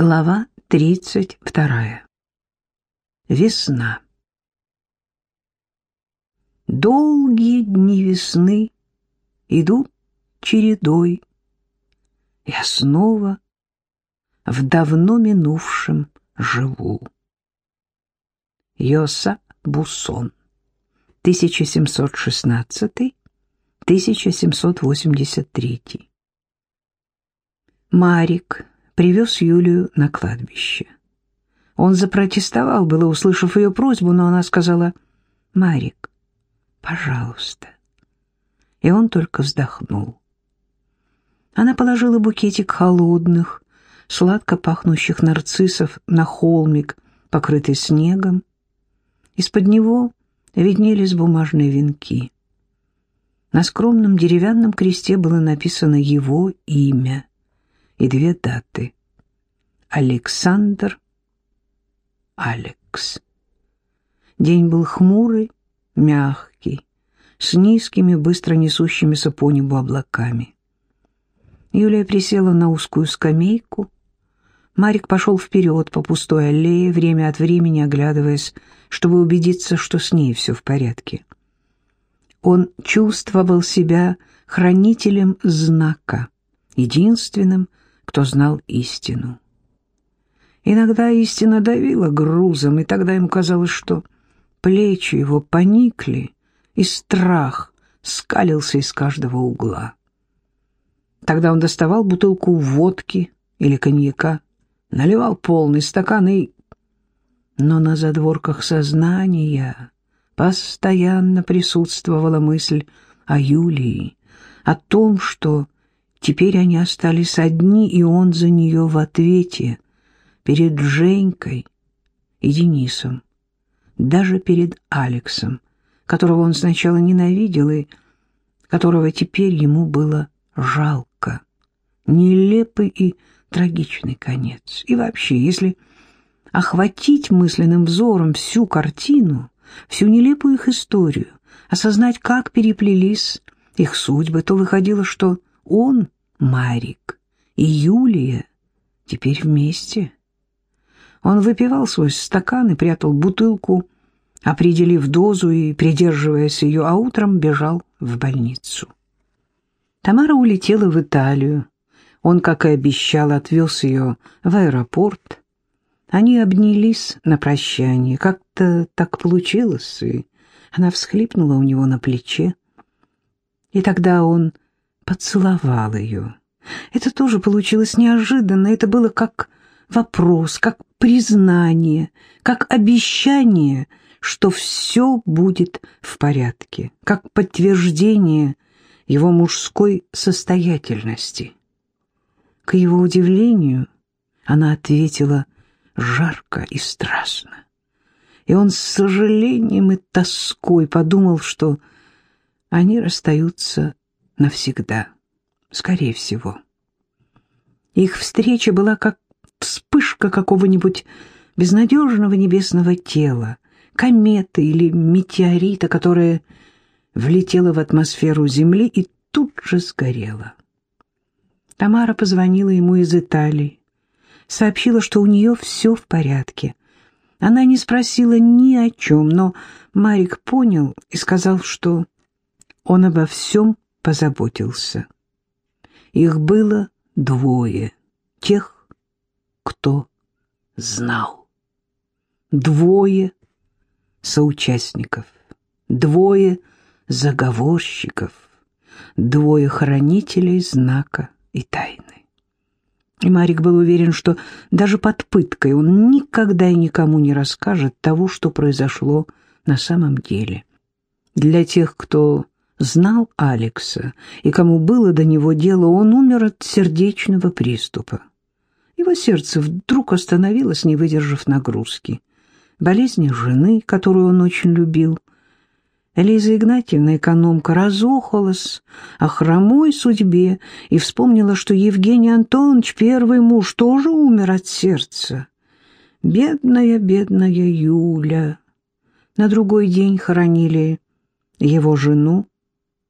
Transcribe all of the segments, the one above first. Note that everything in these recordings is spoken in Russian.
Глава 32. Весна. Долгие дни весны идут чередой. Я снова в давно минувшем живу. Йоса Буссон, 1716-1783. Марик привез Юлию на кладбище. Он запротестовал, было услышав ее просьбу, но она сказала «Марик, пожалуйста». И он только вздохнул. Она положила букетик холодных, сладко пахнущих нарциссов на холмик, покрытый снегом. Из-под него виднелись бумажные венки. На скромном деревянном кресте было написано его имя и две даты. Александр, Алекс. День был хмурый, мягкий, с низкими, быстро несущимися по небу облаками. Юлия присела на узкую скамейку. Марик пошел вперед по пустой аллее, время от времени оглядываясь, чтобы убедиться, что с ней все в порядке. Он чувствовал себя хранителем знака, единственным, кто знал истину. Иногда истина давила грузом, и тогда ему казалось, что плечи его поникли, и страх скалился из каждого угла. Тогда он доставал бутылку водки или коньяка, наливал полный стакан и... Но на задворках сознания постоянно присутствовала мысль о Юлии, о том, что Теперь они остались одни, и он за нее в ответе перед Женькой и Денисом, даже перед Алексом, которого он сначала ненавидел и которого теперь ему было жалко. Нелепый и трагичный конец. И вообще, если охватить мысленным взором всю картину, всю нелепую их историю, осознать, как переплелись их судьбы, то выходило, что он, Марик и Юлия теперь вместе. Он выпивал свой стакан и прятал бутылку, определив дозу и придерживаясь ее, а утром бежал в больницу. Тамара улетела в Италию. Он, как и обещал, отвез ее в аэропорт. Они обнялись на прощание. Как-то так получилось, и она всхлипнула у него на плече. И тогда он поцеловал ее. Это тоже получилось неожиданно, это было как вопрос, как признание, как обещание, что все будет в порядке, как подтверждение его мужской состоятельности. К его удивлению она ответила жарко и страстно. И он с сожалением и тоской подумал, что они расстаются навсегда, скорее всего. Их встреча была как вспышка какого-нибудь безнадежного небесного тела, кометы или метеорита, которая влетела в атмосферу Земли и тут же сгорела. Тамара позвонила ему из Италии, сообщила, что у нее все в порядке. Она не спросила ни о чем, но Марик понял и сказал, что он обо всем позаботился. Их было двое, тех, кто знал. Двое соучастников, двое заговорщиков, двое хранителей знака и тайны. И Марик был уверен, что даже под пыткой он никогда и никому не расскажет того, что произошло на самом деле. Для тех, кто знал Алекса, и кому было до него дело, он умер от сердечного приступа. Его сердце вдруг остановилось, не выдержав нагрузки. Болезнь жены, которую он очень любил. Лиза Игнатьевна, экономка, разохалась о хромой судьбе и вспомнила, что Евгений Антонович, первый муж, тоже умер от сердца. Бедная, бедная Юля. На другой день хоронили его жену,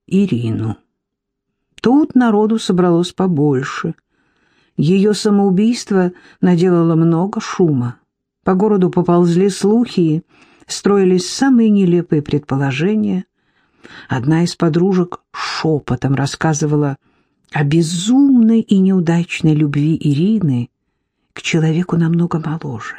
Ирину. Тут народу собралось побольше. Ее самоубийство наделало много шума. По городу поползли слухи, строились самые нелепые предположения. Одна из подружек шепотом рассказывала о безумной и неудачной любви Ирины к человеку намного моложе.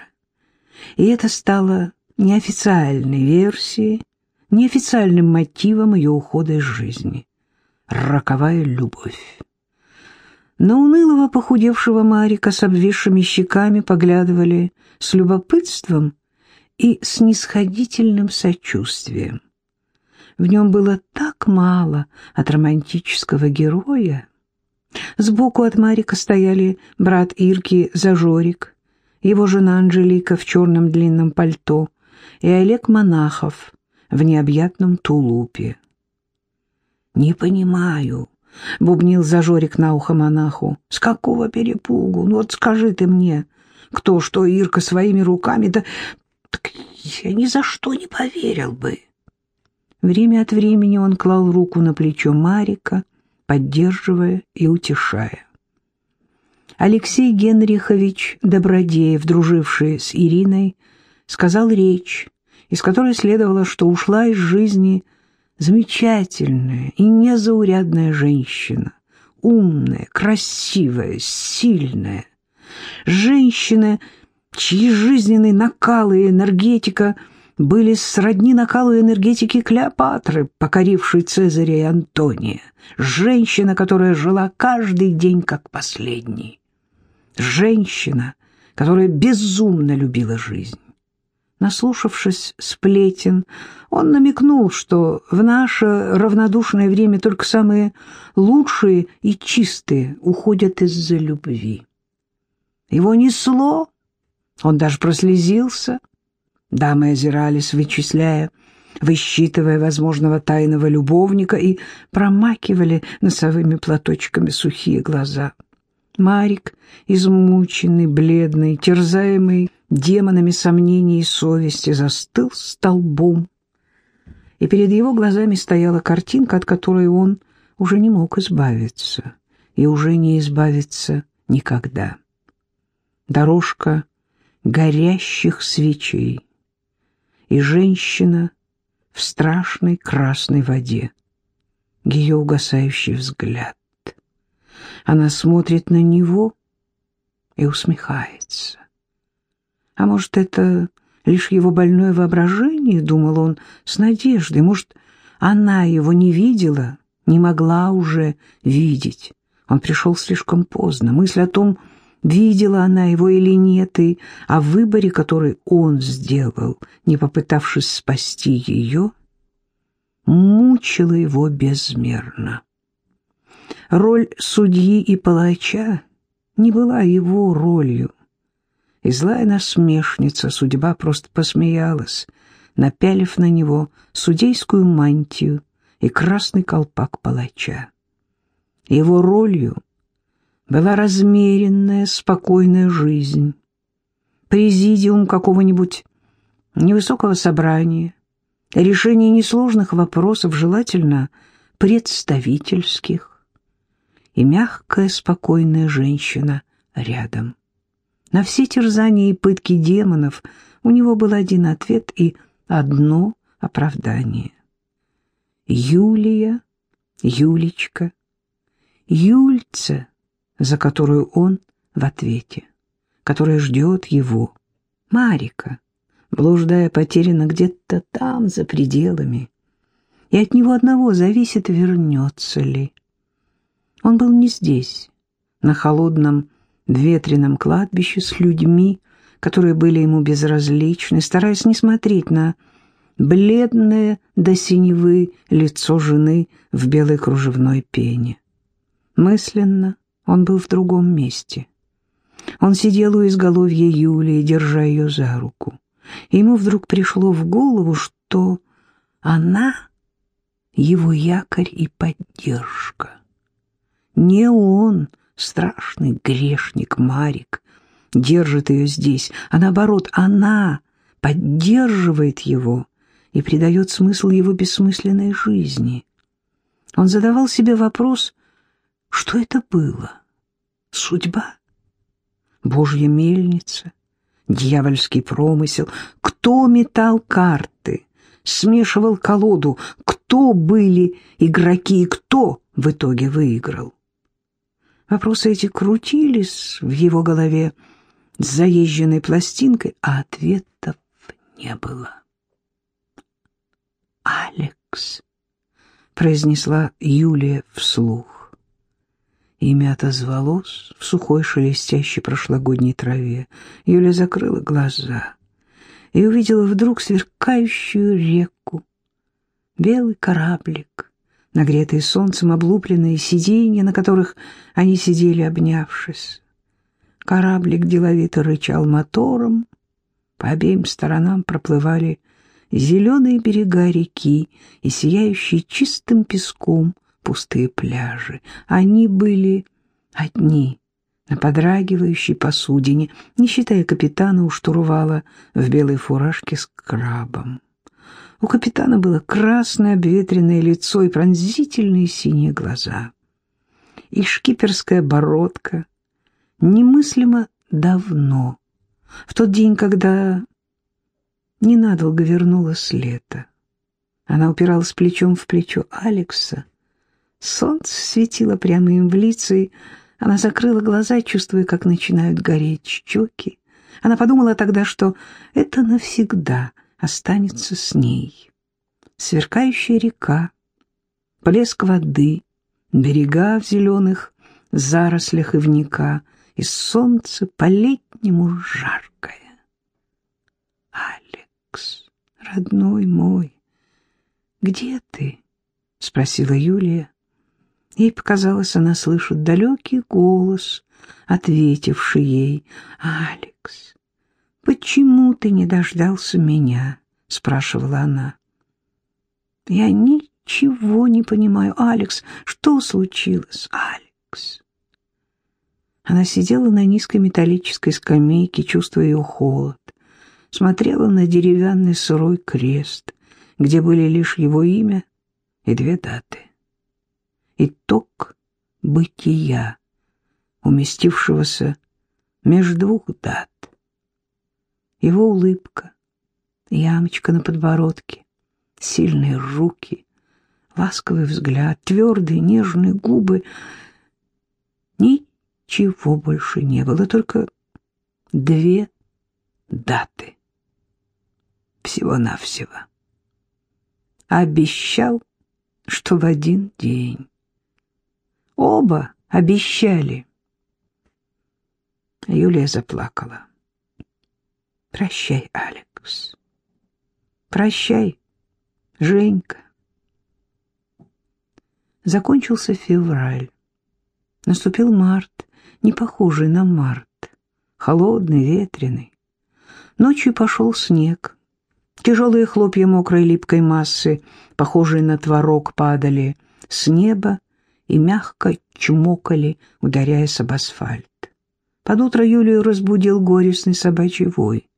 И это стало неофициальной версией, неофициальным мотивом ее ухода из жизни. Роковая любовь. На унылого похудевшего Марика с обвисшими щеками поглядывали с любопытством и снисходительным сочувствием. В нем было так мало от романтического героя. Сбоку от Марика стояли брат Ирки Зажорик, его жена Анжелика в черном длинном пальто и Олег Монахов в необъятном тулупе. «Не понимаю», — бубнил зажорик на ухо монаху. «С какого перепугу? Ну вот скажи ты мне, кто что Ирка своими руками, да так я ни за что не поверил бы». Время от времени он клал руку на плечо Марика, поддерживая и утешая. Алексей Генрихович Добродеев, друживший с Ириной, сказал речь, из которой следовало, что ушла из жизни замечательная и незаурядная женщина, умная, красивая, сильная. Женщина, чьи жизненные накалы и энергетика были сродни накалу энергетики Клеопатры, покорившей Цезаря и Антония. Женщина, которая жила каждый день как последний. Женщина, которая безумно любила жизнь. Наслушавшись сплетен, он намекнул, что в наше равнодушное время только самые лучшие и чистые уходят из-за любви. Его несло, он даже прослезился. Дамы озирались, вычисляя, высчитывая возможного тайного любовника и промакивали носовыми платочками сухие глаза. Марик, измученный, бледный, терзаемый демонами сомнений и совести, застыл столбом. И перед его глазами стояла картинка, от которой он уже не мог избавиться и уже не избавиться никогда. Дорожка горящих свечей и женщина в страшной красной воде, ее угасающий взгляд. Она смотрит на него и усмехается. А может, это лишь его больное воображение, думал он с надеждой. Может, она его не видела, не могла уже видеть. Он пришел слишком поздно. Мысль о том, видела она его или нет, и о выборе, который он сделал, не попытавшись спасти ее, мучила его безмерно. Роль судьи и палача не была его ролью. И злая насмешница судьба просто посмеялась, напялив на него судейскую мантию и красный колпак палача. Его ролью была размеренная, спокойная жизнь, президиум какого-нибудь невысокого собрания, решение несложных вопросов, желательно представительских, и мягкая, спокойная женщина рядом. На все терзания и пытки демонов у него был один ответ и одно оправдание. Юлия, Юлечка, Юльца, за которую он в ответе, которая ждет его, Марика, блуждая потеряна где-то там, за пределами, и от него одного зависит, вернется ли. Он был не здесь, на холодном ветреном кладбище с людьми, которые были ему безразличны, стараясь не смотреть на бледное до синевы лицо жены в белой кружевной пене. Мысленно он был в другом месте. Он сидел у изголовья Юлии, держа ее за руку. ему вдруг пришло в голову, что она — его якорь и поддержка. Не он страшный грешник Марик держит ее здесь, а наоборот, она поддерживает его и придает смысл его бессмысленной жизни. Он задавал себе вопрос, что это было? Судьба божья мельница, дьявольский промысел. Кто метал карты, смешивал колоду, кто были игроки и кто в итоге выиграл? Вопросы эти крутились в его голове с заезженной пластинкой, а ответов не было. «Алекс», — произнесла Юлия вслух. Имя отозвалось в сухой шелестящей прошлогодней траве. Юля закрыла глаза и увидела вдруг сверкающую реку. Белый кораблик, нагретые солнцем облупленные сиденья, на которых они сидели, обнявшись. Кораблик деловито рычал мотором, по обеим сторонам проплывали зеленые берега реки и сияющие чистым песком пустые пляжи. Они были одни на подрагивающей посудине, не считая капитана у штурвала в белой фуражке с крабом. У капитана было красное обветренное лицо и пронзительные синие глаза. И шкиперская бородка немыслимо давно, в тот день, когда ненадолго вернулось лето. Она упиралась плечом в плечо Алекса. Солнце светило прямо им в лицо, и она закрыла глаза, чувствуя, как начинают гореть щеки. Она подумала тогда, что это навсегда останется с ней. Сверкающая река, плеск воды, берега в зеленых зарослях ивника, и солнце по-летнему жаркое. «Алекс, родной мой, где ты?» — спросила Юлия. Ей показалось, она слышит далекий голос, ответивший ей. «Алекс, почему ты не дождался меня?» — спрашивала она. «Я ничего не понимаю. Алекс, что случилось? Алекс?» Она сидела на низкой металлической скамейке, чувствуя ее холод смотрела на деревянный сырой крест, где были лишь его имя и две даты. Итог бытия, уместившегося между двух дат. Его улыбка, ямочка на подбородке, сильные руки, ласковый взгляд, твердые нежные губы. Ничего больше не было, только две даты всего-навсего. Обещал, что в один день. Оба обещали. Юлия заплакала. Прощай, Алекс. Прощай, Женька. Закончился февраль. Наступил март, не похожий на март. Холодный, ветреный. Ночью пошел снег. Тяжелые хлопья мокрой липкой массы, похожие на творог, падали с неба и мягко чмокали, ударяясь об асфальт. Под утро Юлию разбудил горестный собачий вой.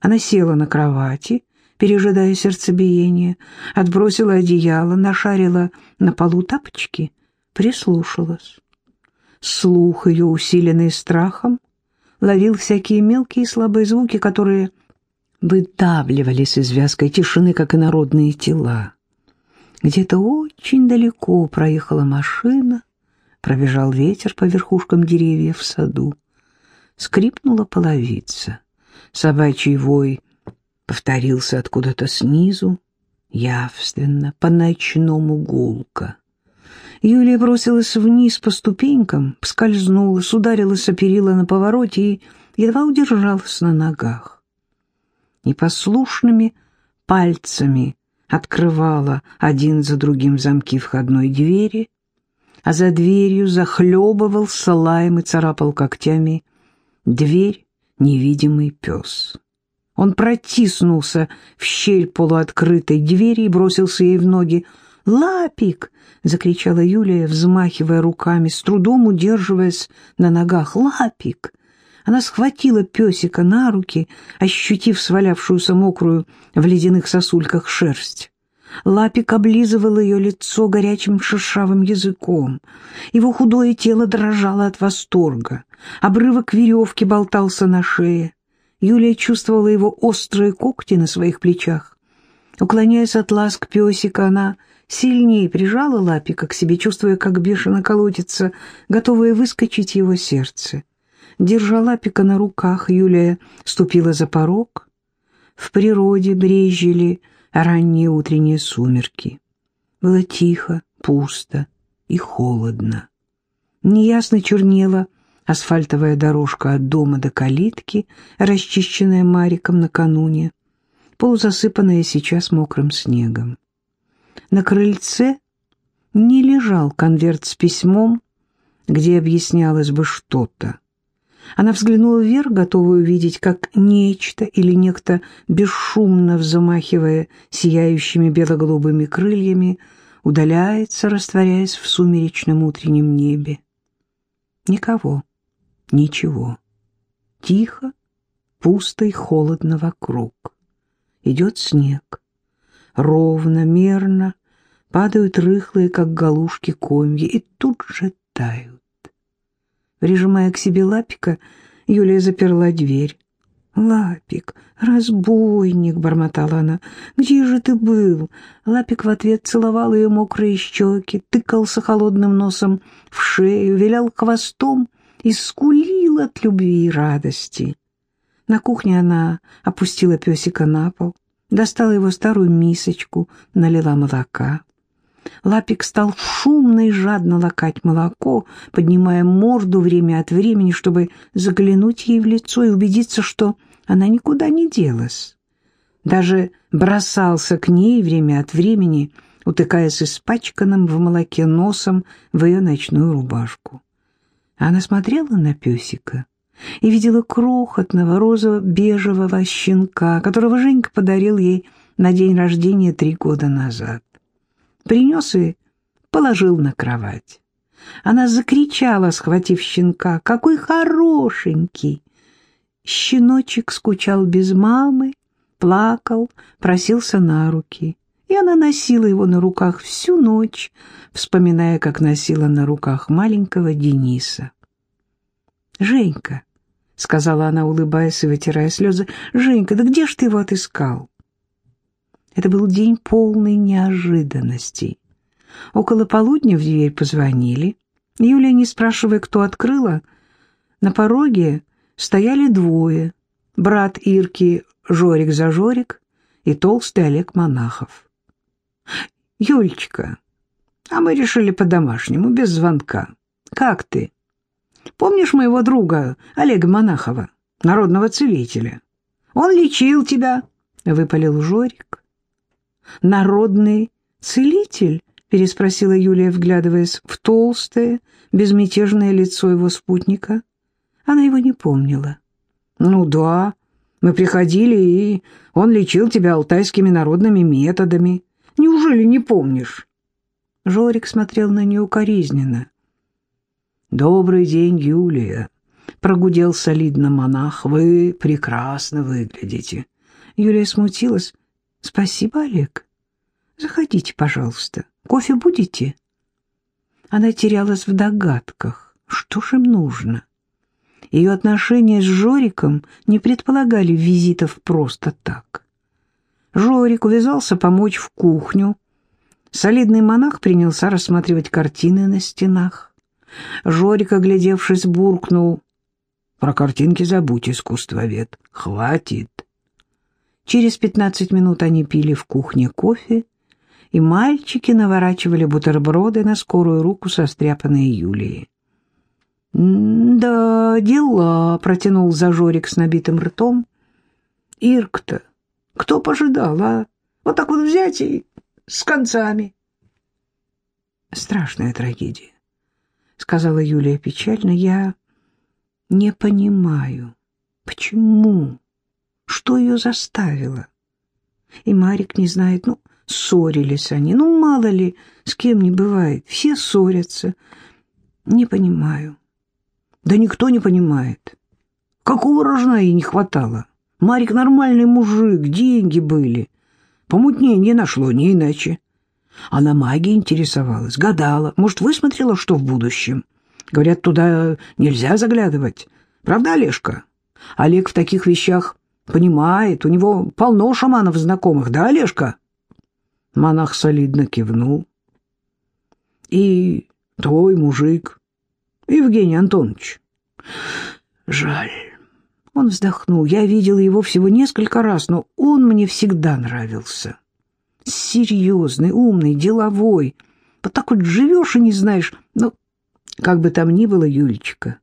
Она села на кровати, пережидая сердцебиение, отбросила одеяло, нашарила на полу тапочки, прислушалась. Слух ее, усиленный страхом, ловил всякие мелкие слабые звуки, которые выдавливались из вязкой тишины, как инородные тела. Где-то очень далеко проехала машина, пробежал ветер по верхушкам деревьев в саду. Скрипнула половица. Собачий вой повторился откуда-то снизу, явственно, по-ночному гулко. Юлия бросилась вниз по ступенькам, скользнулась, ударилась о перила на повороте и едва удержалась на ногах непослушными пальцами открывала один за другим замки входной двери, а за дверью захлебывался лаем и царапал когтями дверь невидимый пес. Он протиснулся в щель полуоткрытой двери и бросился ей в ноги. «Лапик!» — закричала Юлия, взмахивая руками, с трудом удерживаясь на ногах. «Лапик! Она схватила песика на руки, ощутив свалявшуюся мокрую в ледяных сосульках шерсть. Лапик облизывал ее лицо горячим шершавым языком. Его худое тело дрожало от восторга. Обрывок веревки болтался на шее. Юлия чувствовала его острые когти на своих плечах. Уклоняясь от ласк песика, она сильнее прижала Лапика к себе, чувствуя, как бешено колотится, готовая выскочить его сердце. Держа Лапика на руках, Юлия ступила за порог. В природе брежели ранние утренние сумерки. Было тихо, пусто и холодно. Неясно чернела асфальтовая дорожка от дома до калитки, расчищенная Мариком накануне, полузасыпанная сейчас мокрым снегом. На крыльце не лежал конверт с письмом, где объяснялось бы что-то. Она взглянула вверх, готовая увидеть, как нечто или некто, бесшумно взмахивая сияющими бело-голубыми крыльями, удаляется, растворяясь в сумеречном утреннем небе. Никого, ничего. Тихо, пусто и холодно вокруг. Идет снег. Ровно, мерно падают рыхлые, как галушки, комья, и тут же тают. Прижимая к себе Лапика, Юлия заперла дверь. «Лапик, разбойник!» — бормотала она. «Где же ты был?» Лапик в ответ целовал ее мокрые щеки, тыкался холодным носом в шею, вилял хвостом и скулил от любви и радости. На кухне она опустила песика на пол, достала его старую мисочку, налила молока. Лапик стал шумно и жадно лакать молоко, поднимая морду время от времени, чтобы заглянуть ей в лицо и убедиться, что она никуда не делась. Даже бросался к ней время от времени, утыкаясь испачканным в молоке носом в ее ночную рубашку. Она смотрела на песика и видела крохотного розово-бежевого щенка, которого Женька подарил ей на день рождения три года назад принес и положил на кровать. Она закричала, схватив щенка, «Какой хорошенький!» Щеночек скучал без мамы, плакал, просился на руки. И она носила его на руках всю ночь, вспоминая, как носила на руках маленького Дениса. «Женька», — сказала она, улыбаясь и вытирая слезы, — «Женька, да где ж ты его отыскал?» Это был день полный неожиданностей. Около полудня в дверь позвонили. Юлия, не спрашивая, кто открыла, на пороге стояли двое. Брат Ирки Жорик за Жорик и толстый Олег Монахов. «Юлечка, а мы решили по-домашнему, без звонка. Как ты? Помнишь моего друга Олега Монахова, народного целителя? Он лечил тебя», — выпалил Жорик. «Народный целитель?» — переспросила Юлия, вглядываясь в толстое, безмятежное лицо его спутника. Она его не помнила. «Ну да, мы приходили, и он лечил тебя алтайскими народными методами. Неужели не помнишь?» Жорик смотрел на нее укоризненно. «Добрый день, Юлия», — прогудел солидно монах. «Вы прекрасно выглядите». Юлия смутилась. «Спасибо, Олег. Заходите, пожалуйста. Кофе будете?» Она терялась в догадках. Что же им нужно? Ее отношения с Жориком не предполагали визитов просто так. Жорик увязался помочь в кухню. Солидный монах принялся рассматривать картины на стенах. Жорик, оглядевшись, буркнул. «Про картинки забудь, искусствовед. Хватит». Через пятнадцать минут они пили в кухне кофе, и мальчики наворачивали бутерброды на скорую руку со стряпанной Юлией. «Да, дела», — протянул Зажорик с набитым ртом. «Ирк-то кто пожидал, а? Вот так вот взять и с концами». «Страшная трагедия», — сказала Юлия печально. «Я не понимаю, почему...» Что ее заставило? И Марик не знает, ну, ссорились они. Ну, мало ли, с кем не бывает. Все ссорятся. Не понимаю. Да никто не понимает. Какого рожна ей не хватало? Марик нормальный мужик, деньги были. Помутнение нашло, не иначе. Она магией интересовалась, гадала, может, высмотрела, что в будущем. Говорят, туда нельзя заглядывать. Правда, Олежка? Олег в таких вещах понимает, у него полно шаманов знакомых, да, Олежка?» Монах солидно кивнул. «И твой мужик, Евгений Антонович?» «Жаль». Он вздохнул. «Я видел его всего несколько раз, но он мне всегда нравился. Серьезный, умный, деловой. Вот так вот живешь и не знаешь. Ну, как бы там ни было, Юлечка,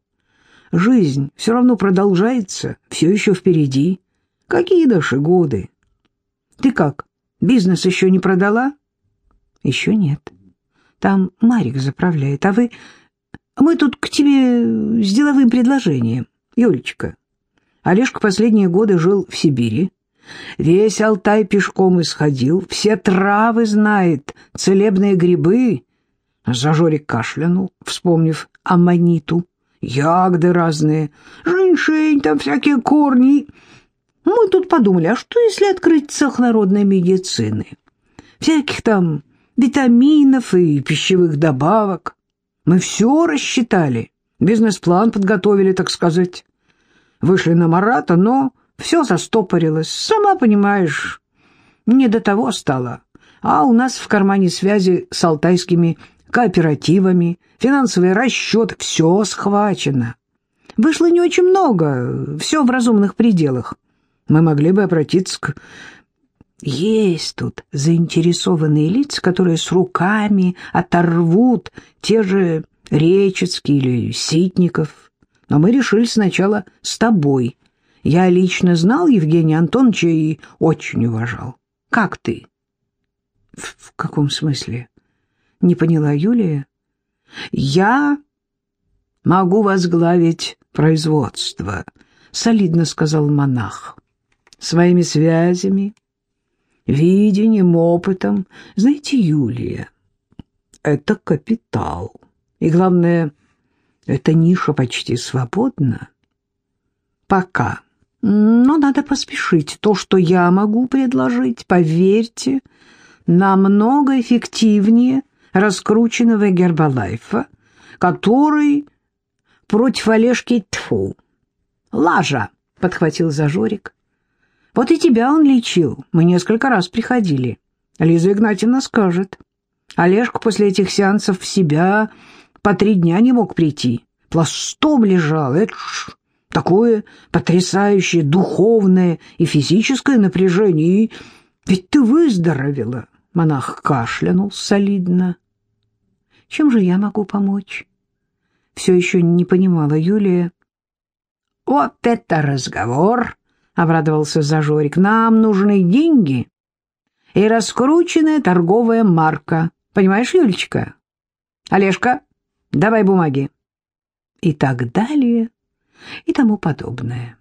жизнь все равно продолжается, все еще впереди. Какие наши годы? Ты как, бизнес еще не продала? Еще нет. Там Марик заправляет, а вы... Мы тут к тебе с деловым предложением, Юлечка. Олежка последние годы жил в Сибири. Весь Алтай пешком исходил, все травы знает, целебные грибы. Зажорик кашлянул, вспомнив аммониту. Ягоды разные, женьшень, там всякие корни. Мы тут подумали, а что если открыть цех народной медицины? Всяких там витаминов и пищевых добавок. Мы все рассчитали, бизнес-план подготовили, так сказать. Вышли на Марата, но все застопорилось. Сама понимаешь, не до того стало. А у нас в кармане связи с алтайскими кооперативами, финансовый расчет, все схвачено. Вышло не очень много, все в разумных пределах. Мы могли бы обратиться к... Есть тут заинтересованные лица, которые с руками оторвут те же Речицкий или Ситников. Но мы решили сначала с тобой. Я лично знал Евгения Антоновича и очень уважал. Как ты? В, в каком смысле? Не поняла Юлия. Я могу возглавить производство, солидно сказал монах. Своими связями, видением, опытом. Знаете, Юлия, это капитал. И главное, эта ниша почти свободна. Пока. Но надо поспешить. То, что я могу предложить, поверьте, намного эффективнее – раскрученного гербалайфа, который против Олежки тьфу. «Лажа!» — подхватил Зажорик. «Вот и тебя он лечил. Мы несколько раз приходили. Лиза Игнатьевна скажет. Олежка после этих сеансов в себя по три дня не мог прийти. Пластом лежал. Это ж такое потрясающее духовное и физическое напряжение. И ведь ты выздоровела!» Монах кашлянул солидно. Чем же я могу помочь? Все еще не понимала Юлия. Вот это разговор! — обрадовался Зажорик. Нам нужны деньги и раскрученная торговая марка. Понимаешь, Юлечка? Олежка, давай бумаги. И так далее, и тому подобное.